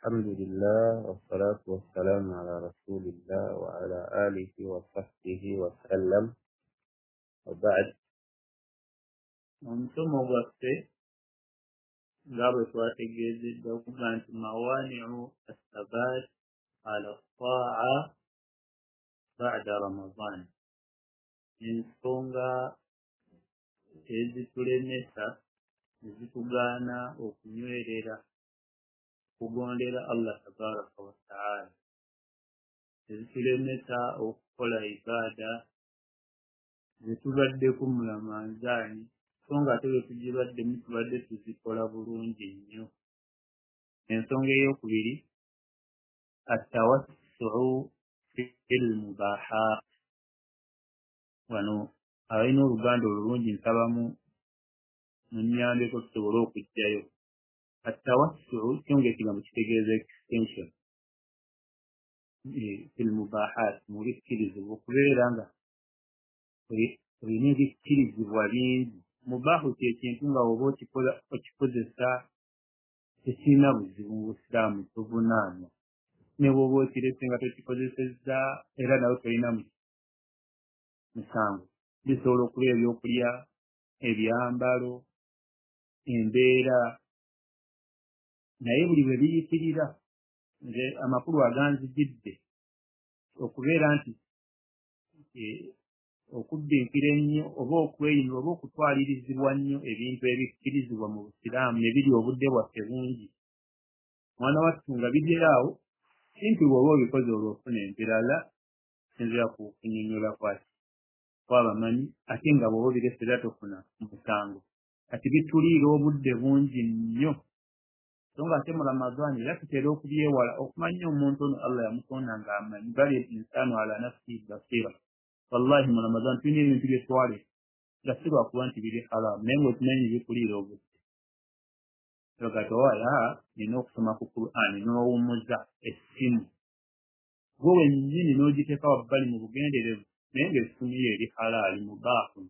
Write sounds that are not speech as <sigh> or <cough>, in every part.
الحمد لله والصلاة والسلام على رسول الله وعلى آله وصحبه وسلم. وبعد. أنتم وقت قبل واتجد دوبانت موانع الثبات على الطاعة بعد رمضان من تلمسا إذ ezitugaana okunywerera kugondera allah tabaraka wataala ezitulemesa okukola ibaada zetubaddeku mulamanzaani so nga ate bwe tugibaddemu tubadde tuzikola bulungi nnyo. Ensonga eyokubiri attawasuu fi lmubahat wano abalina oluganda olulungi nsabamu munyambeko tusobole okujjayo attawasuu kyonga ekigambo kitegeeza extension fi lmubahat mu bikkirizibwa okubeera nga olina ebikkirizibwa bingi mubaahu kyekintu nga oba okikozesa tekirina buzibu mu busiraamu tovunaanwa ne bwoba okirese nga tokikozesezza era nawe tolina musango bisobola okuba ebyokulya ebyambalo embeera naye buli bwe biyitirira nze amakulu aganzijidde okubeera nti okuddinkira ennyo oba okweyinira oba okutwalirizibwa nnyo ebintu ebikkirizibwa mu busiraamu ne biri obudde bwaffe bungi. Mwana wattu nga biryaawo simpi bw'oba obikoze olwofuna empirala sinzira ku kunyonyola kwaki? Kwabamanyi ate nga bw'oba obiresera tofuna musango. Kati bituliira obudde bungi nnyo so nga ate mu ramadaani era tutera okubyewala okumanya omuntu ono allah yamutonda ng'amanyi bali insaanu ala nafsi basira. Wallahi mu ramadaani tulina ebintu bye twale nga si lwakuba nti biri haramu naye ngaokimanyi bikuliira obudde ogati owaya nina okusoma ku qur'ani n'owummuza essimu gwe wennyini n'ogiteeka wabbali mu bugenderevu naye ng'essimu yo eri halaali mu baafu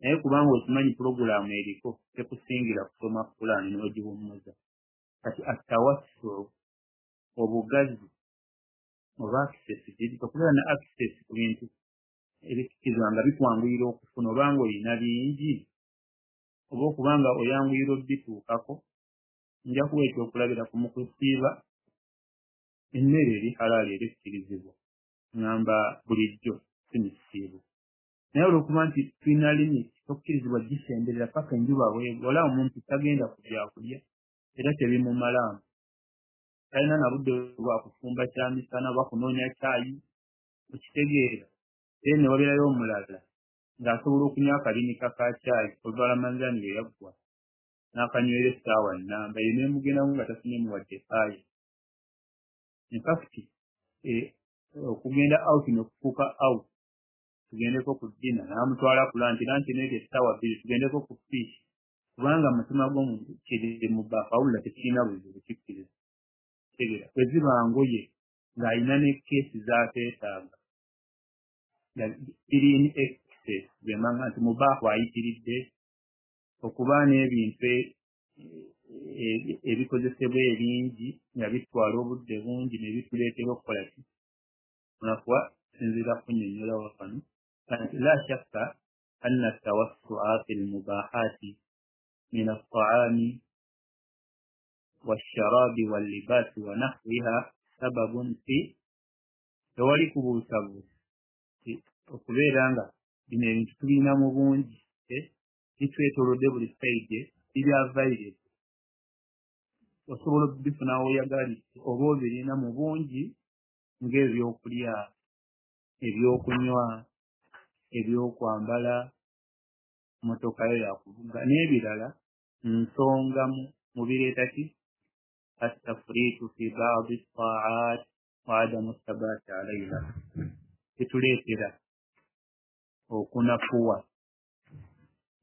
naye kubanga okimanyi purogulaamu eriko tekusingira kusoma qur'ani n'ogiwummuza kati attawassu obugazi oba access giri okubeera ne access ku bintu ebikkirizibwa nga bikwanguyira okufuna oba nga olina bingi oba okubanga oyanguyira obituukako nja kuwa ekyokulabirako mu kusiiba emmere eri halaali eri ekkirizibwa ŋŋamba bulijjo si misiibu naye olwokuba nti tulina limit tokkirizibwa gisemberera paka enjuba bwegwa olaba omuntu tagenda kujyakulya era tebimumalaamu talina nabudde bwa kufumba kyamisana oba kunoonya kyayi okitegeera era ne wabeerayo omulala ng'asobola okunywa akalinika ka kyayi oluvalamanzaani lwe yaggwa n'akanywera essaawa nnamba ye neemugendamu nga tafunemu wadde kaayi infact okugenda out n'okufuuka out tugendeko ku ddina n'amutwala ku lanti lanti neeto essaawa bbiri tugendeko ku fiishi kubanga mutima gw'omuntu kirire mu bbaafu awulira tekirina buzibu kikkiriza. Tegeera bwe ziba ngoye ng'alina ne keesi z'ateetaaga irini excess bwemanga nti mu bbaafu ayitiridde okuba n'ebintu ebikozesebwa ebingi nga bitwala obudde bungi ne bituleetera okukola ki? Onakuwa sinzira kunyonyola wafano kanti la shakka anna tawassua fi lmubahati min alطaami والشراب واللباس ونحوها سبب في tewali kubuusabuusa okubeera nga bino ebintu tubirina mu bungi bitwetolodde buli saide bibyavaire osobola okubifuna woyagalidde oba obirina mu bungi ng'ebyokulya ebyokunywa ebyokwambala motokayo yakuvuga n'ebirala nsonga mu bireeta ki attafriitu fi baadi taat wa adamu sabaati alaiha kituleetera okunafuwa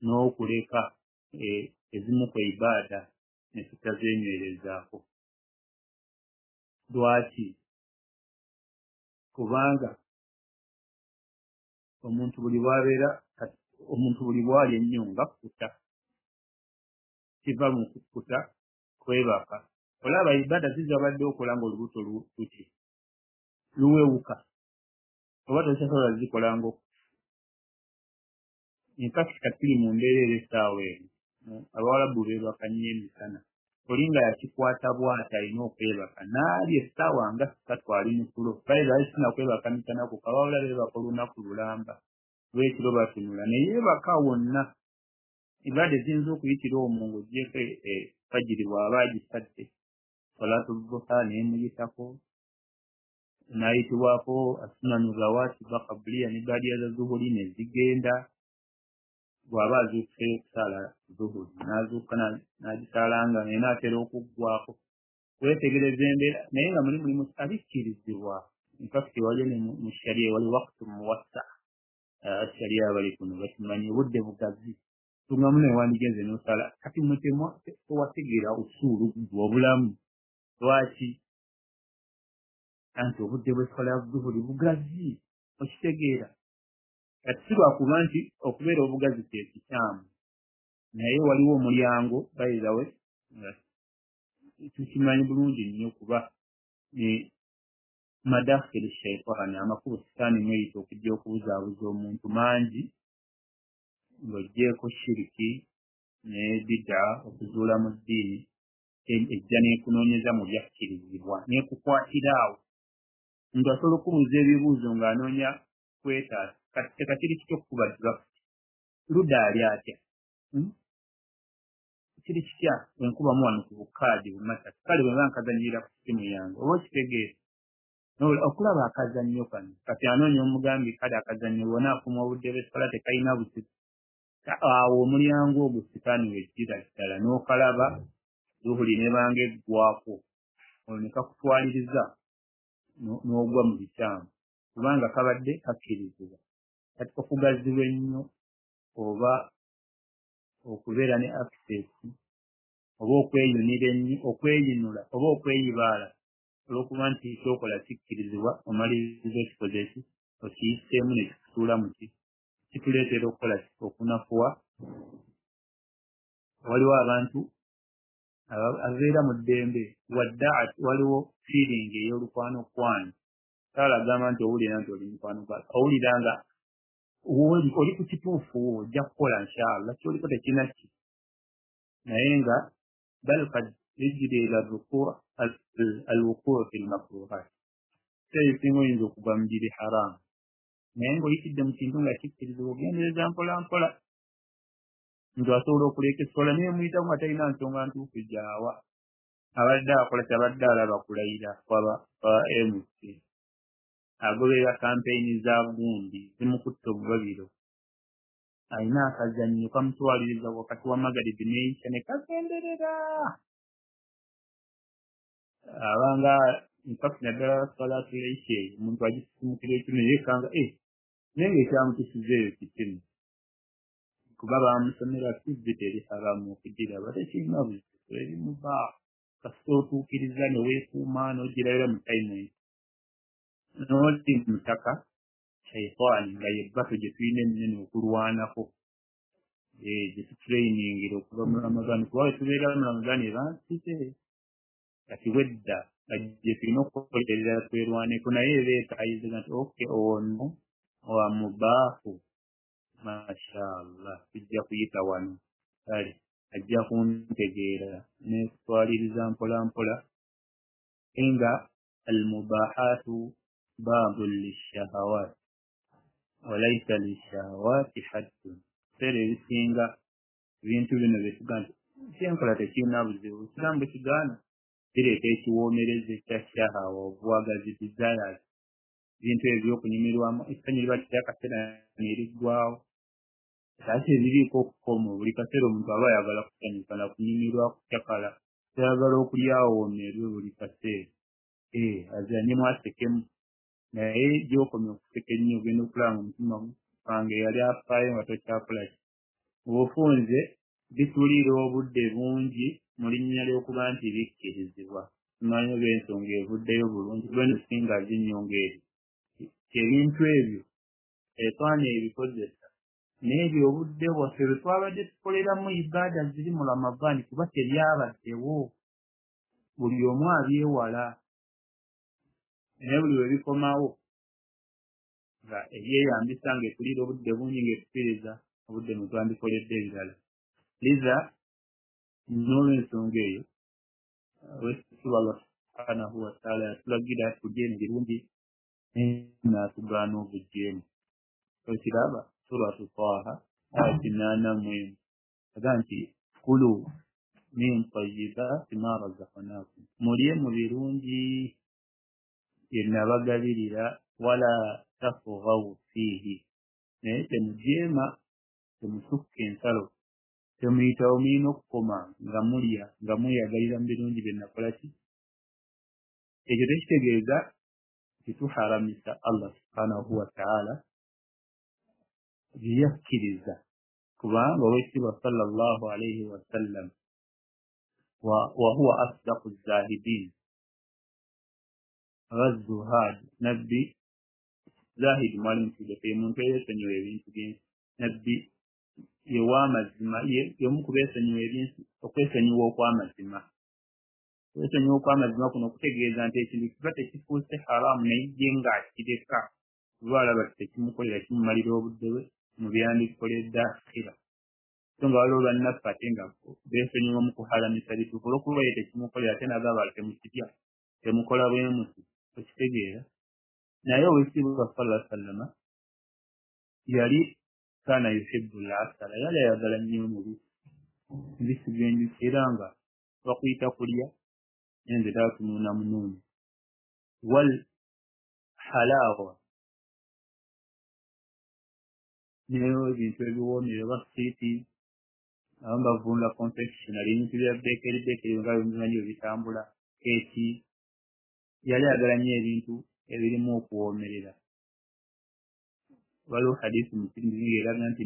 n'okuleka e, ezimu ku ibaada ne tutazeenywerezaako lwaki? Kubanga omuntu buli bwabeera omuntu buli bwali ennyo nga kkuta kiva mu kukkuta kwebaka olaba ibada zizabadde okola ngaolubuto luti luwewuka. Oba tosasobola zikola nga infact katuli mu mbeera era essaawa eno. Abawalabu beebaka nnyo emisana. Oli nga yakikwata bwati alina okwebaka. N'ali essaawa nga ssatu ali mu tulo baizali sina kwebaka misana ku kabawula beebaka olunaku lulamba. Lwekiro batunula. Ne yeebaka wonna ibada eziyinza okuyitira omwo ng'ogyeko fajiri bw'aba agisadde. Salatulbuha neemuyitako n'ayitibwako asunanu rawatiba kabuliya ne baadiya za zuhuli ne zigenda. Bw'aba azuukuse okusaala zuhuli n'azuuka n'agisaalanga naye n'atera okuggwako weetegereza embeera naye nga muli mulimu abikkirizibwa infakiti waliyo ne mu shariya wali wakutu muwassa. Shariya bali kuno bakimanyi obudde bugazi tungamu naye wandigenze n'osala. Kati mutemu tewategeera usuulu obulamu lwaki? Anti obudde bwekola zuhuli bugazi okitegeera. Kati si lwakuba nti okubeera obugazi kyekikyamu naye waliwo omulyango bayizawe tukimanyi bulungi nnyo kuba madakhiri shaitaani amakubo sitaani mweyita okujja okubuzaabuza omuntu mangi ng'oggyeeko shiriki n'ebida okuzuula mu ddiini ejja n'ekunoonyeza mu byakkirizibwa n'ekukwatira awo. Omuntu asobola okubuuza ebibuuzo ng'anoonya kwetaasa kati tekakiri kityo okukuba draft ludda ali atya? Kiri kitya? Enkubamu wano ku bukaadi bumasatu kale bwe mba nkazanyira ku simu yange oba okitegeera okulaba akazannyo kano. Kati anoonya omugambi kale akazannyo bona akuma obudde bw'essola tekalina buzibu awo omulyango ogwo sitaani wejjira ddala n'okalaba zuhuli nebanga eggwako olwo ne kakutwaliriza n'ogwa mu bikyamu. Kubanga kabadde kakkirizibwa. Kati okugazibwa ennyo oba okubeera ne access oba okweyunira ennyo okweyinula oba okweyibaala olw'okuba nti kyokola kikkirizibwa omaliriza ekikoze eki okiyiseemu ne kikusuula mu ki kituleetera okukola okunafuwa waliwo abantu abeera mu ddembe wadde ati waliwo fiiringi ey'olukwano kwano saala agamba nti owulira nti oli mukwano gwa owulira nga oli ku kituufu ojja kukola nshaallah kyoliko tekina ki? Naye nga bal kad ejjira ila alwukuu fi lmakruhat si ebisinga oyinza okugwa mu biri haramu naye ng'oyitidde mu kintu nga kikkirizibwa ogendereza mpola mpola nti asobola okuleka essola naye muyitamu nga talina nsonga ntuufu gyawa abadde akola kyabadde alaba kulayira kwaba mc agoberera kampeyini za gundi zimukutta obubabiro alina akazannyo kamutwaliriza wakati wa magaribi nenkya ne kagenderera abanga infact naddala salatu leishe omuntu agisisimukira ekino yekanga e naye ngaekyamukisizeeyo kitini kuba bamusomera kizzi teri haramu okugira batekirina buzibu erimuba kasita otuukiriza neweekuuma n'ogirabira mu taimenti n'oli mutaka shaitaani nga yebbato gye tulina ennene okulwanako. Gye tutrainingira okuva mu ramazani kuba wetubeera mu ramazani ebansize kati wedda gye tulina okukolerera twerwaneko naye ebeetayiza nti oke ono wa mubaafu mashaallah tujja kuyita wano. Kale ajja kuntegeera. Nekutwaliriza mpola mpola nga almubahaatu baabu lishahawat. Walaisa lishahawati haddun. Seera ebisinga ebintu bino byetuga nti kyenkola tekirina buzibu. Busiramu bwekigaana kireeta ekiwoomereza ekya shahawa obuwagazi desires ebintu ebyo byokunyumirwamu essanyu liba tiryakaseera neriggwawo ate ebiriiko okukoma buli kaseera omuntu aba ayagala kusanyuka nakunyumirwa kukyakala tayagala okulyawomerwe buli kaseera azanyemu asekemu naye gyokomya okuseka ennyo ogenda okulaba nga omutima wange yali afaayo nga tokyakolaki obufunze bituliira obudde bungi mu linnya ly'okuba nti bikkirizibwa. Tumanyi oba ensonga evuddeyo bulungi kuba nesinga zinyonga eri ebintu ebyo etwanya ebikozesa. N'ebyo obudde bwaffe bwe twabadde tukoleramu ibaada ziri mu ramadaani kuba tebyabaddewo buli omu abyewala naye buli we bikomawo nga ebyeyambisa ng'etuliira obudde bungi ng'etukkiriza obudde mwe twandikoledde ebirala liza n'olw'ensonga eyo wekitiibwa allah subhanahu wataala yatulagira tulye ebirungi n'atugaana obujeemu okiraba suratu taha aya kinaana mu emu aga nti kulu min tayibati ma razaknakum mulye mu birungi bye nabagabirira wala tafugawu fiihi naye temujeema temusukka ensalo. Temuyitawo mulina okukoma nga mulya nga mweyagalira mu birungi bye nakola ki? Ekyo tekitegeeza tituharamisa allah subhanahu wataala byeyakkiriza kubanga owekitiibwa sallallahu alaihi wasallam wahuwa asdaku zahidin abazuhad nabbi zahidi mwali mukigafe ye muntu eyeesonyiwa ebintu byensi nabbi yewamazima yemu kubeesonyiwa ebintu okwesonyiwa okwamazima okwesonyiwa okwamazima kuno okutegeeza nti ekintu kiba tekifuuse haramu naye ye ng'akireka kuba alaba tekimukolera kimumalira obudde bwe mu byandikoledde akhira so nga waliwo bannaffe ate nga beesonyiwa mu kuhalamisa bituufu olwokuba ye tekimukolera ate nagamba temukitya temukola bwemuti okitegeera naye owekitiibwa sala sallama. Yali kaana yuhibu lasala yali ayagala nnyo mubisi gwenjuki era nga bakuyita kulya enze tatunuuna munuuni wal halawa neyo ebintu ebiwoomere oba siiti abamu bavunula confectionary ebintu bya bekeri bekeri nga bimanyi bwebitambula keeki yali ayagala nnyo ebintu ebirimu okuwoomerera waliwo hadisi mukiringi eraga nti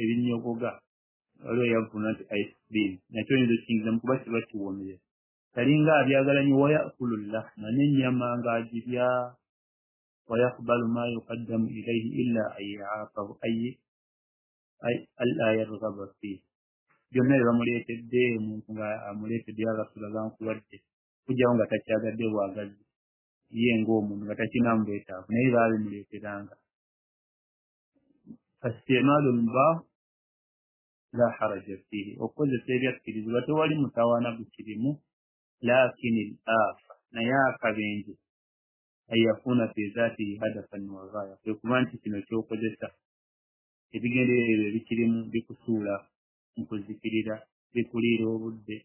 ebinyogoga waliwo eyavuna nti ice cream nakyo yinza okiyingizamu kuba kiba kiwoomerera kalinga abyagala nnyo wayakulu llahma n'ennyama ng'agirya wayakubalu ma yuqaddamu ilaihi illa an yaafahu ayi alla yargaba fihi byonna bye bamuleetedde omuntu nga amuleetedde yagasula gankuwadde kujjawo nga takyagadde bwagazi ye ng'omuntu nga takinamu bwetaavu naye baabimuleeteranga fastemaalu lmubaahu la haraja fihi okukozesa ebyakkirizibwa tewali mutawaana gukirimu lakini l afa naye akabenje an yakuuna fi zaatihi hadafan wa gaaya kwe kuba nti kino kyokozesa ebigendererwa ebikirimu bikusuula mu kuzikirira bikuliira obudde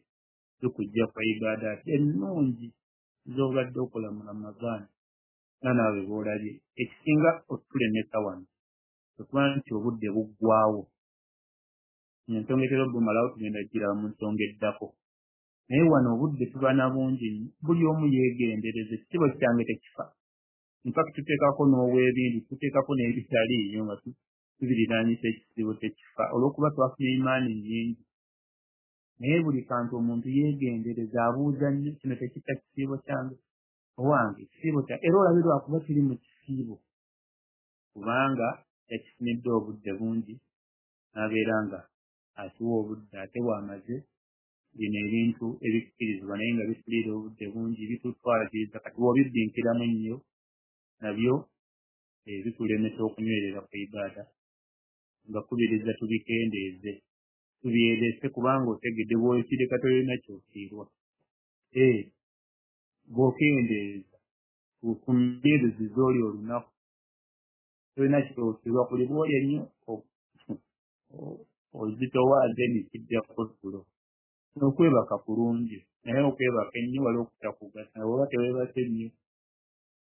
bikujja kwa ibaadaati ennungi z'obadde okola mu ramadaani nga naawe bw'olabye ekisinga otulemesa wano okuba nti obudde buggwawo ensongetera obumalawo tugenda giraba mu nsonga eddako naye wano obudde tuba na bungi buli omu yeegendereza ekitibo kyange tekifa. Infact tuteekako n'obwebindi tuteekako n'ebitaliiyo nga tubiriraanyisa ekisibo tekifa. Olw'okuba twafuna imaani nyingi naye buli kantu omuntu yeegendereza abuuza nnyo kino tekitta kisiibo kyange owange ekisiibo kya era olabe lwakuba kiri mu kisiibo. Kubanga yakifunidde obudde bungi n'abeera nga akiwa obudde ate bw'amaze bino ebintu ebikkirizibwa naye nga bituliira obudde bungi bitutwaliriza kati wobibbinkiramu ennyo nabyo bitulemesa okunywerera ku ibaada nga kubiriza tubikendeeze tubyerese kubanga otegedde bw'okireka tolina kyofiirwa bw'okendeeza ku mbirizi z'oli olunaku tolina kyofiirwa kuli bwoli ennyo ozitowaaze nikijjako tulo okwebaka kulungi naye okwebaka ennyo waliwo okutakugasa oba teweebase nnyo.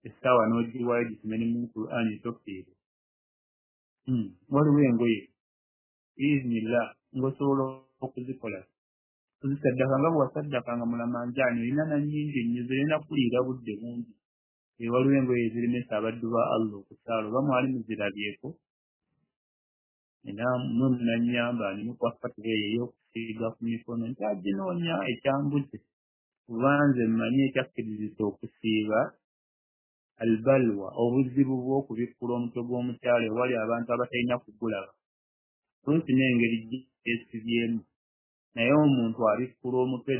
Essaawa n'ogiwayo gisome ne mu qur'ani tofiirwa waliwo engoye. Biiznillah ng'osobola okuzikola. Ozisaddaka nga bwewasaddakanga mulamanzaani olina na nnyingi ennyo zirina kuliira budde bungi. Waliwo engoye ezirimesa abaddu ba allah okusaala oba mwali muzirabyeko? Era mwe munanyamba nimukwasa tubeeyo ey'okusiiga ku mikono nti aginoonya ekyambuze kubanze mmanyi ekyakkirizisa okusiiba albalwa obuzibu bw'okubikkula omutwe gw'omukyala ewali abantu abatalina kugulaba tunsi n'engeri gyesibyemu naye omuntu abikkula omutwe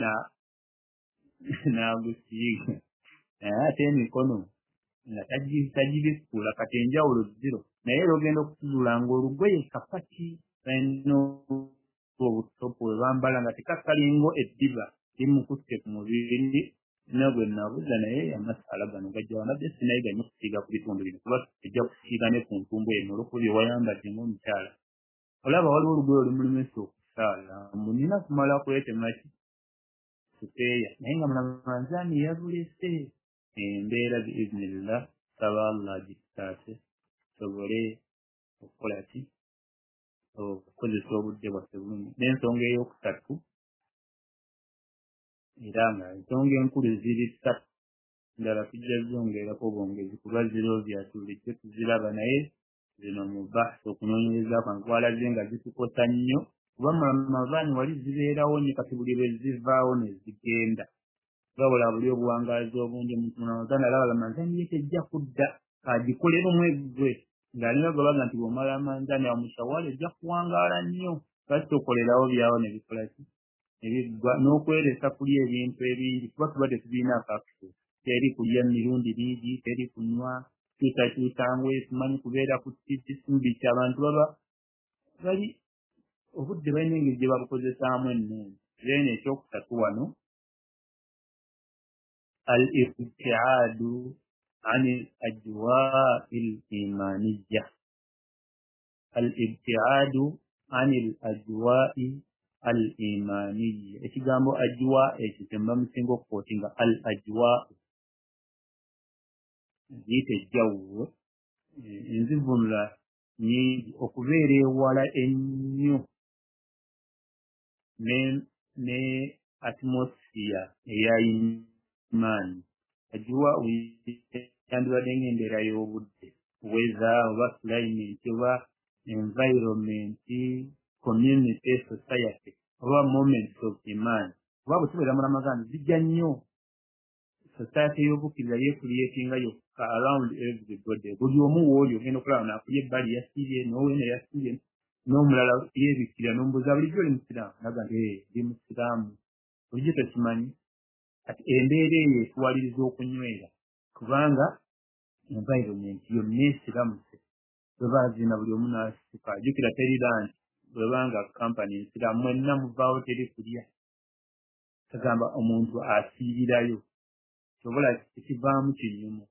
n'agusiiga. Naye ate emikono nga tagibikula kati enjawulo ziro naye era ogenda okutuzuula ng'olugoye kapaki balina obutopu bwe bambala nga tekakalingo eddiba limukutte ku mubiri na gwe nabuza naye amasala gano gajja wanabadde sinaye ganye okusiiga ku bitundu bino. Kuba ejja kusiiga ne ku ntumbu eno olwokuba bye wayambadde ng'omukyala. Olaba waliwo olugoye olumulimisa okusaala munina kumala kwetemaki kuteeya. Naye nga mulamanzaani yabulese embeera biiznillah saba allah gitaase sobole okukola ki okukozesa obudde bwaffe bulungi n'ensonga ey'okusatu era nga ensonga enkulu ziri ssatu ndala tujja zongerako bwongezi kuba ziro byatulijjo tuziraba naye zino mu bahisi okunoonyereza kwange twalaze nga zitukosa nnyo kuba mamazaani wali zibeerawo nnyo kati buli lwe zivaawo ne zigenda gabula buli obuwangaazi obungi omuntu munamazaani alaba lamazaani ye tejja kudda agikolera omweggwe ng'alina gabaga nti bw'omala amanzaani awo mushawali ejja kuwangaala nnyo lwaki okolerawo byawo ne bikola ki? Ebiggwa n'okweresa kulya ebintu ebingi kuba tuba tetulina akakusu teri kulya mirundi mingi teri kunywa kyusakyusangwe tumanyi kubeera ku kisumbi abantu baba bali obudde balina engeri gye babukozesaamu ennungi then ekyokusatu wano al ibtiaadu an al ajwai l imaniya al ibtiaadu an al ajwai al imaniya ekigambo ajwa ekyo kyemba musinga okukootinga al ajwau ziyita ejjawulo enzivunula nyingi okubeera ewala ennyo ne ne atmosphere eya imaani agiwa yandibadde ng'embeera y'obudde weather oba climate oba environment community society oba moments of imaani oba bwe tubeera mu ramazani zijja nnyo. Society y'obukkiriza yeekuliyetinga yokka around everybody buli omu wooli ogenda okulaba nakulya ebbali yasiibye n'owene yasiibye n'omulala yeebikkira n'omubuuza bulijjo oli musiraamu naga nti ndi musiraamu. Bulijjo tokimanyi? Kati embeera eyo etuwaliriza okunywera kubanga environment yonna esiramuse bwe baazina buli omu n'asituka jjukira terira nti bwebanga kampany ensiraamu mwenna muvaawo teri kulya. Kagamba omuntu asiibirayo. Kyobola ekivaamu kinyumu.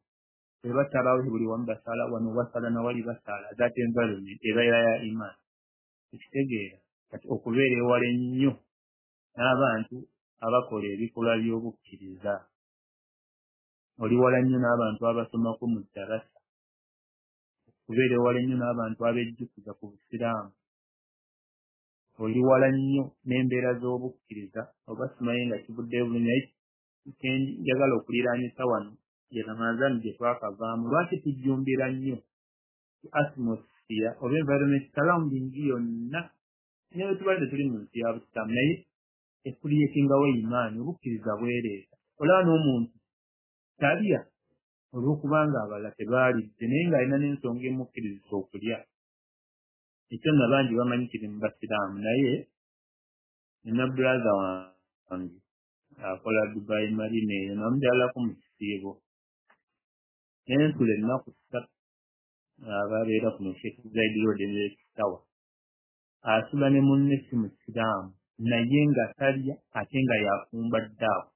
Bwe basalawo buli wamu basala wano basala nawali basala that environment ebeera ya iman. Ekitegeera kati okubeera ewala ennyo n'abantu abakola ebikolwa by'obukkiriza oli wala nnyo n'abantu abasomako mu darasa. Okubeera ewala ennyo n'abantu abejjukuza ku busiraamu. Oli wala nnyo n'embeera z'obukkiriza oba simanyi nga kivudde bulungi naye njagala okuliraanyisa wano ye ramazaani gye twakavaamu. Lwaki tujjumbira nnyo atmosphere oba environment? Surrounding yonna. Naye tubalide tuli mu nsi ya busitamu naye ekuliyekingawo imaani obukkiriza bwereeta. Olaba n'omuntu talya olw'okubanga abalala tebaalidde naye ng'alina n'ensonga emukkirizisa okulya. Ekyo nna bangi bamanyi kiri mu basiraamu naye nina bulaza wange akola dubai marine eyo namubyalako mu kisiibo. Nensula ennaku ssatu ababeera kuno sheekh road ekitawa asula ne munne si musiraamu naye nga talya ate nga yafumba ddaawo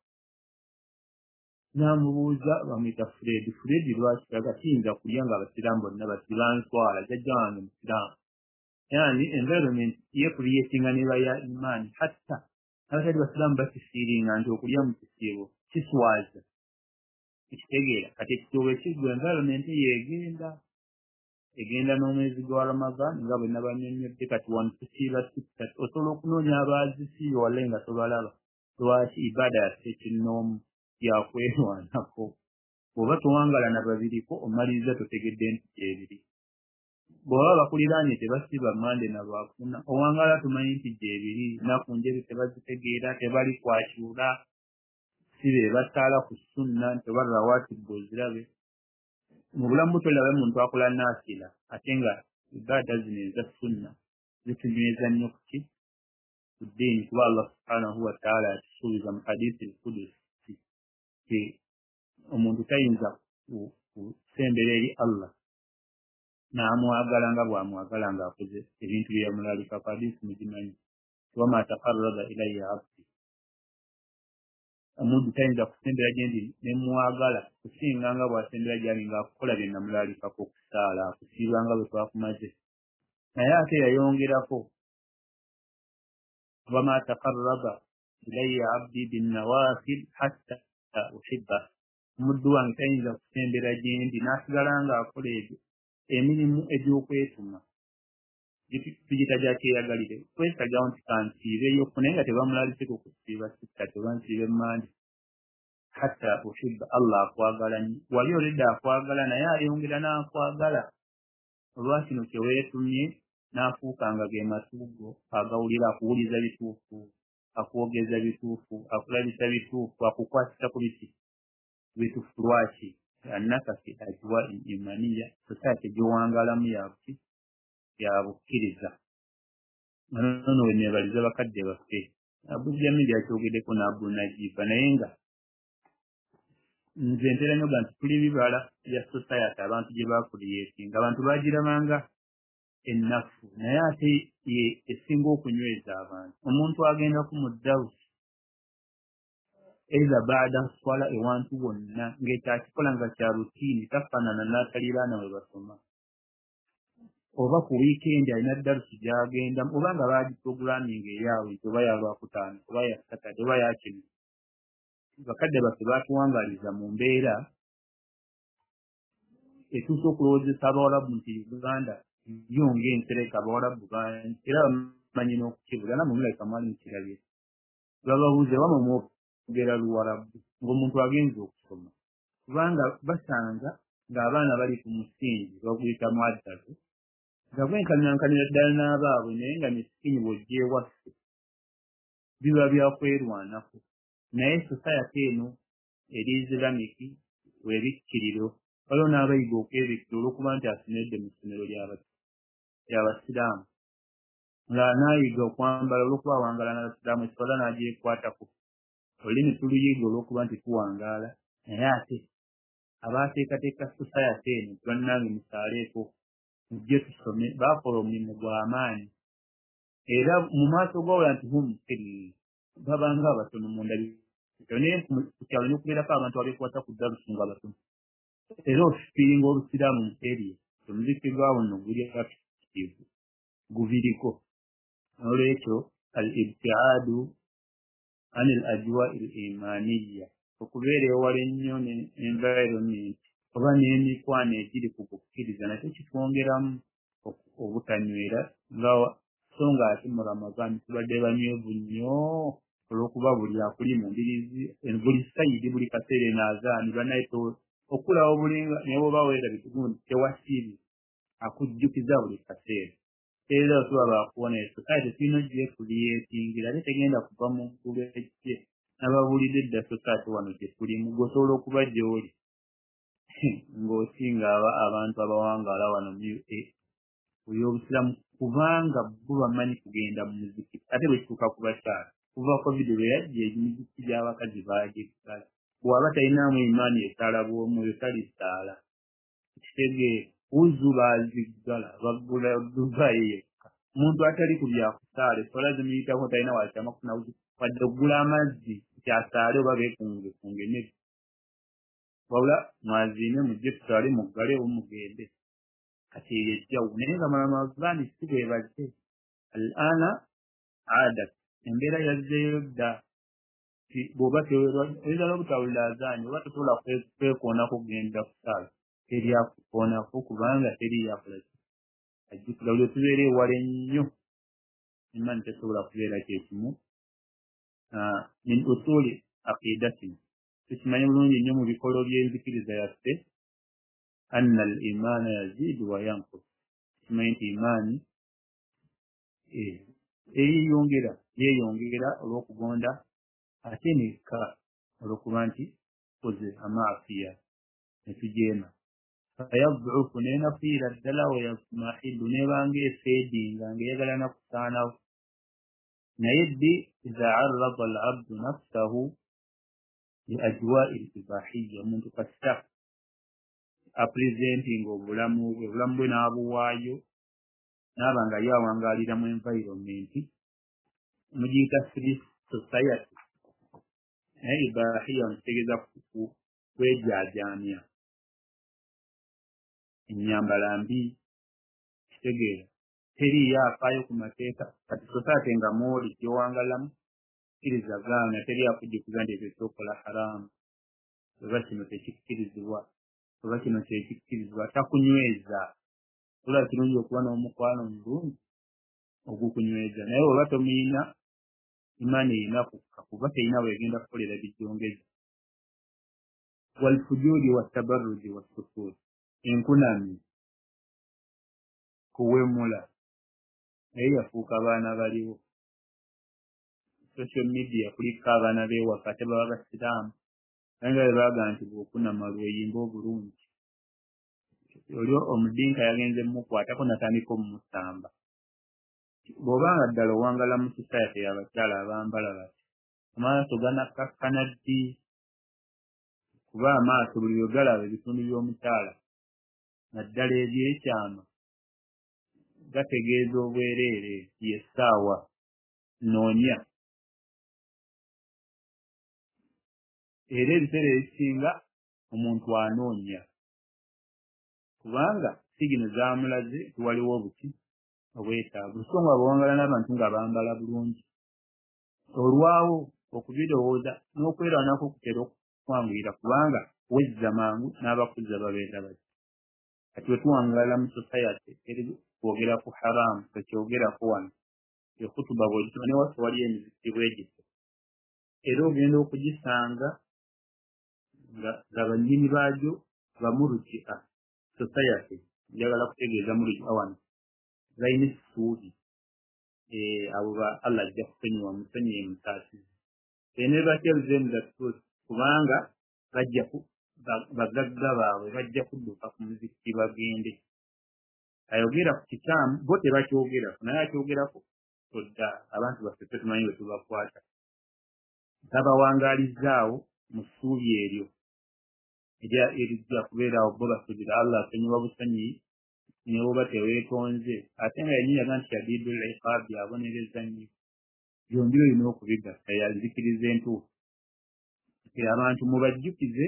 n'amubuuza bamwita fred. Fred lwaki taga kiyinza kulya nga abasiraamu bonna bati banswala jjajja wange musiraamu yani environment yeekuliyetinga neba ya imaani hatta abatali basiraamu bakisiiringa nti okulya mu kisiibo kiswaza. Ekitegeera kati ekitoobo ekiggwa environment yegenda egenda n'omwezi gwa ramadan nga bwe nabanyonyodde kati wano tusiiba sita osobola okunoonya abaazisiiba wale nga tobalaba lwaki ibaada yasse ekinnoomu yakwerwanako bw'oba towangala na babiriko omaliriza totegedde nti gyebiri bw'oba bakuliraanye tebasiba mande na lwakuna owangala tumanyi nti gyebiri naku njeru tebazitegeera tebali kwakyula si be basaala ku sunna nti oba rawatibbe ozirabe. Mu bulamu butolabe muntu akola naasira ate nga ibaada zino eza sunna zitunyweza nnyo kuki ku ddiini kuba allah subhanahu wataala yakisuubiza mu hadisi lkudusi ti omuntu tayinza kusembera eri allah. N'amwagala nga bw'amwagala ng'akoze ebintu bye yamulalika ku hadisi mugimanyi wama takarraba ilayya abdi. Omuntu tayinza kusembera gye ndi nemwagala kusinga nga bw'asembera gyali ng'akukola bye namulalikako okusaala akusiiba nga bwe twakumaze. Naye ate yayongerako wama takarraba ilayya abdi binnawafil hatta uhibba omuddu wange tayinza kusembera gye ndi n'asigala ng'akola ebyo emirimu egy'okwetuma tugita gya kyeyagalire. Kwesagawo nti kansiibeyo naye nga tebamulaliseko kusiiba sitta tebansiiba emmandi hatta uhibba allah akwagala nnyo. Wali oledde akwagala naye ayongera n'akwagala. Olwakino kyeweetumye n'afuuka nga ge matugo agawulira akuwuliza bituufu akwogeza bituufu akulabisa bituufu akukwatisa ku biti bituufu lwaki annakasi agiwa imaniya sosaati egiwangalamu yabuki yabukkiriza nono weneebaliza bakadde baffe abujamiri akyogeddeko nabunajiba naye nga nze ntera nyoga nti tuli bibala bya society abantu gye bakuliyetinga abantu bagirabanga ennafu naye ate ye esinga okunyweza abantu. Omuntu agendako mu dawusi eza baada swala ewantu wonna ng'ekyakikola nga kya rutiini tafaanana n'ataliraana we basoma. Oba ku wiikendi alina dalusi gy'agenda oba nga bagiprogramminga eyawe nti oba yalwakutaano oba yasatade oba yakino bakadde baffe batuwangaliza mu mbeera etuusa okulowoozesa abawalabu nti uganda yo ng'ensereka abawalabu bangi era bamanyi n'okukibula namwe mulabika mwali mukirabye bababuuze wama mwogera luwalabu ng'omuntu agenza okusoma kubanga basanga ng'abaana bali ku musingi baguyita mwaddalu nga bwenkanankanira ddala n'abaabwe naye nga misikinyi bw'ojja ewaffe biba byakwerwanako naye sosayate eno eri isilamiki webikkiriro waliwo n'abayiga okwebikkira olw'okuba nti asomedde mu ssomero ly'abasiraamu nga naayiga okwambala olw'okuba awangala n'abasiraamu ekitwala n'agyekwatako olulimi tuluyiga olw'okuba nti tuwangaala. Naye ate abaateekateeka sosayate eno tibannange musaaleeko mujje tusome baakola omulimu gw'amaanyi era mu maaso gawula nti humukiriri babanga abatono mundabiro naye ku kyalo nyokubeerako abantu abeekwata ku dalusu nga batono era ofiringa obusiraamu mu eriya omuziki gwawo nno guli akitivu gubiriko olwekyo al ibtiaadu an al ajwa al imaniya okubeera ewala ennyo environment oba n'emikwano egiri ku kukkiriza nakyo kitwongeramu obutanywera nga so nga ate mu ramazani tubadde banywevu nnyo olw'okuba buli akuli mu mbirizi buli sayidi buli kaseera enaazaani banaye okulawo bulinga naye bwoba weera bitugundi tewasiibi akujjukiza buli kaseera era tuba bakuwona society tulina ogyekulyetingira ate tegenda kuva mu ggulu ejje nababulidde edda society wano gye tulimu gosobola okuba gy'oli. <laughs> Ng'osinga abantu abawangaala wano ua oyobusiramu kubanga bo bamanyi kugenda mu muziki ate bwe kituuka ku bakyala kuva covid lwe yajja emiziki gy'abakazi bagiggala bw'aba talinamu imaani esaala bwomu eyo talisaala. Kitegeere wuzu baaziggala baggula dubayi yekka omuntu atali ku byakusaala esola zimuyitako talina wakyama kufuna wuzu wadde oggula amazzi nti asaale oba beekungekunge emmere wabula mwaziine mujje tusaale muggale oba mugende kati eyo ejjawo naye nga malamagani si bwe bazze al ana adat embeera yazzeeyo dda bw'oba oyinza n'obutawulira azaanyi oba tosobola kwekoonako kugenda kusaala teryakukoonako kubanga teriyakulaki ajjukira buli otubeera ewala ennyo imaani tesobola kubeera kyekimu min usuli aqidatin tukimanyi bulungi nnyo mu bikolo by'enzikiriza yaffe anna al imaana yaziidu wa yankus tukimanyi nti imaani eyeyongera yeeyongera olw'okugonda ate nekka olw'okuba nti koze amaasiya netujeema فيضعف لنا في الدلا ويضمحل لنا بانجي سيدي بانجي يقل لنا قصانه نيدي إذا عرض العبد نفسه لأجواء الإباحية. منذ قصته أبريزينتينغ وغلامو نابو وايو. نابا نجايا وانغالي دمو انفايرومنتي مجيكا سريس تصيات إباحية نستيقظ كويجا جانيا enyambala mbi. Kitegeera teriyo afaayo ku mateeka. Kati society nga mwoli gyowangalamu kkiriza gaana teri akujjukiza nti ekyo kyokola haramu. Oba kino tekikkirizibwa oba kino kyekikkirizibwa takunyweza. Ola kirungi okuba n'omukwano mulungi ogukunyweza. Naye oba tomuyina imaani erinakuka kuba terina wegenda kukolera bijjongeza walfujudi watabaruji wasukuri enkunami kuwemula. Naye yafuuka baana baliwo. Social media kuliko abaana bewaka ate baba basiraamu naye nga bebaga nti bwokunama lweyimba obulungi. Oli omudinka yagenze mumukwatako natandika omumusamba bw'obanga ddala owangala mu society abakyala abambala bati amaaso ganakkakkana ddi kuba amaaso buli lwe galaba ebitundu by'omukyala naddala ebyekyama gategeeza obwereere yessaawa noonya. Era ebiseera ebisinga omuntu anoonya kubanga sigino zamulaze tiwaliwo obuti obwetaavu. So nga bwewangala n'abantu nga bambala bulungi. Olwawo okubirowooza n'okwerwanako kutera okwanguyira kubanga wezza mangu n'abakuza babeera bati kati wetuwangala mu society eri kwogera ku haramu tekyogerako wano ekutuba bwegituma newaffe wali emizikiti bwegito era ogenda okugisanga nga banyini baagyo bamurukia society njagala kutegeeza murukia wano balina essuubi abo ba allah ajja kusonyiwa musonyiye musaasizi ene batyabuzemuzatuusi kubanga bajja bagagga baabwe bajja kudduka ku muzikiti bagende ayogera ku kikyamu bo tebakyogerako naye akyogerako todda abantu baffe fe tumanyi bwe tubakwata. Tabawangalizaawo mu ssuubi eryo erijja kubeeraawo bo basubira allah asonyiwa busonyi newoba teweetonze. Ate nga yenyi yaga nti yadiidu liqaabi abonereza nnyo. Byombi olina okubigasa yazikiriza entuufu. Abantu mubajjukize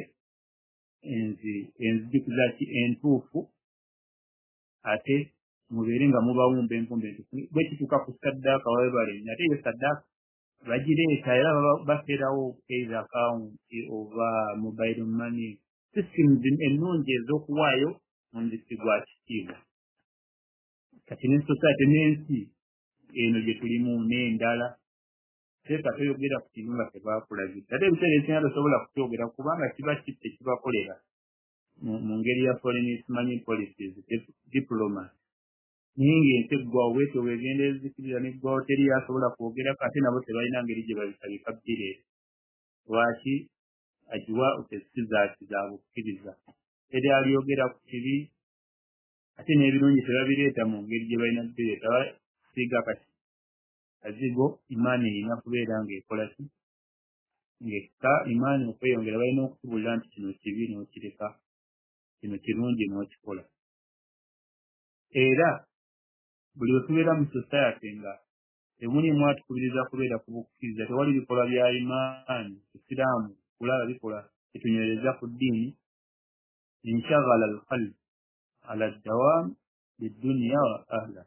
enzijukiza ki entuufu ate mubeere nga mubawumba enkumba entuufu. Bwe kituuka ku saddaaka wawebalenya ate eyo saddaaka bagireeta era bateerawo either akawunti oba mobile money systems ennungi ez'okuwaayo omuzikiti gwa kitiibwa. Kati ne society n'ensi eno gye tulimu n'endala teeka toyogera ku kintu nga tebakulagiza ate ebiseera ebisinga tosobola kukyogera kubanga kiba kitte kibakolera mu ngeri ya foreign simanyi policies diplomat naye ng'ensi eggwawo bwetyo bwegenda ezikiriza neggwawo teri asobola kwogerako ate nabo tebalina ngeri gye babisabika bireeta lwaki agiwa otesizaati za bukkiriza? Teri alyogera ku kibi ate n'ebirungi tebabireeta mu ngeri gye balina bireeta basiiga kati kazigo imaani erina kubeera ng'ekola ki? Ng'ekka imaani okweyongera balina okutubuulira nti kino kibi n'okireka kino kirungi n'okikola. Era buli we tubeera mu society nga temulimu atukubiriza kubeera ku bukkiriza tewali bikolwa bya imaani isiraamu kulaba bikola etunywereza ku ddiini inshaghala alqalb ala ddawaam bidduniya wa ahla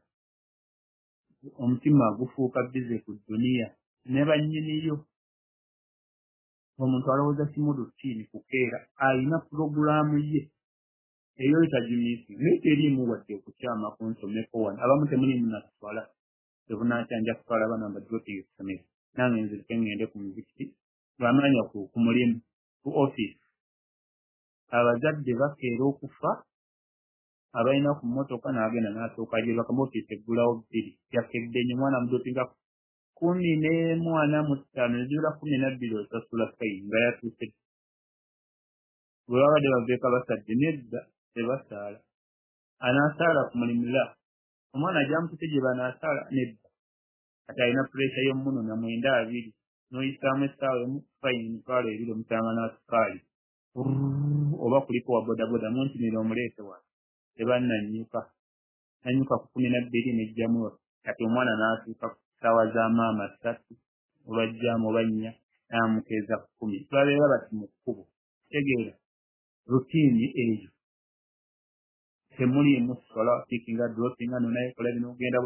omutima gufuuka bize ku dduniya ne bannyiniyo. Omuntu alowooza kimu rutiini kukeera alina purogulaamu ye. Eyo etagimiisi naye teriimu wadde okukyama ku nsomeko wano. Abamu temulimu nakuswala tebunakyanja kutwala abaana mbadiotiga essomero. Nange nzirike ngende ku muzikiti bamanya ku mulimu ku offisi abazadde bakeera okufa abalina ku mmotoka n'agenda n'asooka gye bakamu ofiisi eggulawo bbiri yakedde nnyo mwana mudotinga kumi n'emu ana mu ttaano neziwera kumi nabbiri osasula fayi nga yatuuse. Bwe babadde baveeka basadde nedda tebasaala anaasaala ku mulimu la omwana gyamutute gye banaasaala nedda. Kati alina puresha y'omuno na mwenda abiri n'oyisaamu essaawa emu fayini emitwalo ebiri omusanga n'asukaali oba kuliko wa bodaboda muntimire omuleete wa tebannanyuka nanyuka. Ku kumi nabbiri nejjamu kati omwana n'atuuka ku ssaawa z'amaama ssatu oba jjaamu oba nnya namukeeza ku kumi. Babeera bati mu kkubo tegeera rutiini eyo temuliimu sola pikinga dropinga nonayekola bino ogenda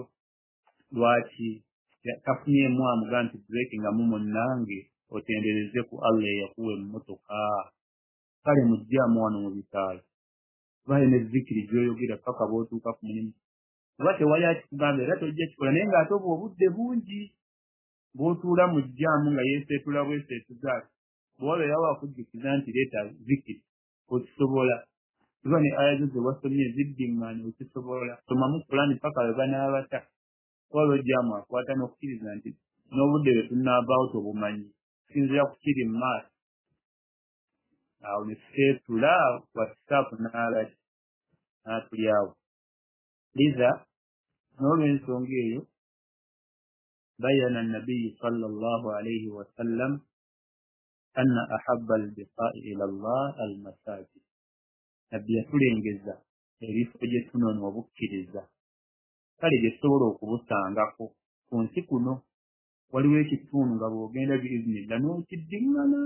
lwaki? Tafunyemu amuga nti breakinga mu munnange otendereze ku allah eyakuwa emmotoka. Kale mujjaamu wano mu bitaala baye ne zikiri gyoyogera paka bootuuka ku mulimu. Oba tewali akikugamba era tojja kikola naye ng'ate obwa obudde bungi bw'otuula mu jjaamu nga yeeseetula bweseetuza ati bw'obeera wakujjukiza nti leeta zikiri okisobola. Kuba ne aya zo ze wasomye ziddiŋŋaana okisobola. Somamu kulani paka we banaabata. Waba ojjaamu akwata n'okukkiriza nti n'obudde bwe tunaavaawo tobumanyi. Sinzira ku kiri mu maaso awo ne tuseetula wasitaafu n'alaki n'atuli awo liza n'olw'ensonga eyo bayana nabiyi sala allahu alaihi wasallam anna ahaba albiqai ila llah almasajid nabbi yatulengeza ebifo gye tunoona obukkiriza kale gye tusobola okubusangako ku nsi kuno waliwo ekitundu nga bw'ogenda biizinilla n'okiddiŋŋana